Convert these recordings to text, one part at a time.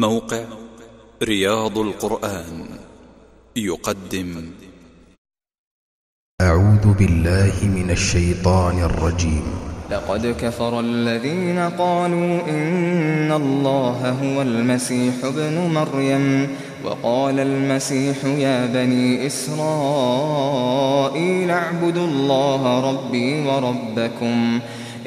موقع رياض القرآن يقدم. أعوذ بالله من الشيطان الرجيم. لقد كفر الذين قالوا إن الله هو المسيح ابن مريم وقال المسيح يا بني إسرائيل اعبدوا الله ربي وربكم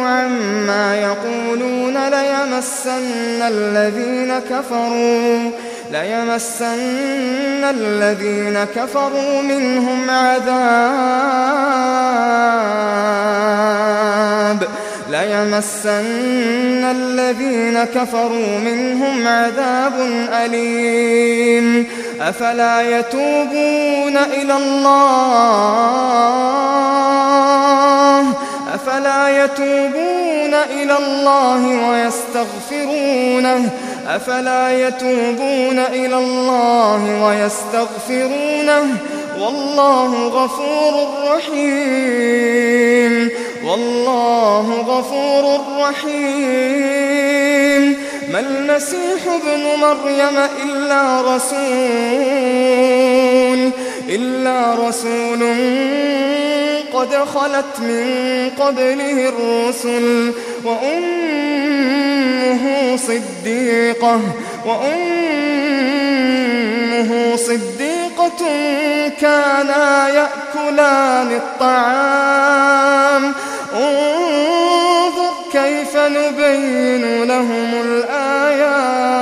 عما يقولون ليمسن الذين كفروا ليمسن الذين كفروا منهم عذاب ليمسن الذين كفروا منهم عذاب أليم. أفلا يتوبون إلى الله؟ يتوبون إلى الله ويستغفرونه؟ أفلا يتوبون إلى الله ويستغفرونه؟ والله غفور رحيم. والله غفور رحيم. ما المسيح ابن مريم إلا رسول إلا رسول قد خلت من قبله الرسل وأمه صديقة وأمه صديقة كانا يأكلان الطعام. انظر كيف نبين لهم الآيات.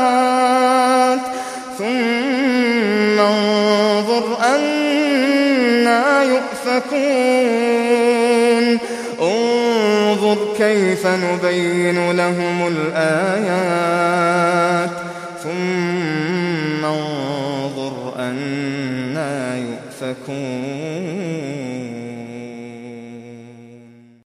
ثم انظر يؤفكون. انظر كيف نبين لهم الآيات. ثم انظر أنا يؤفكون.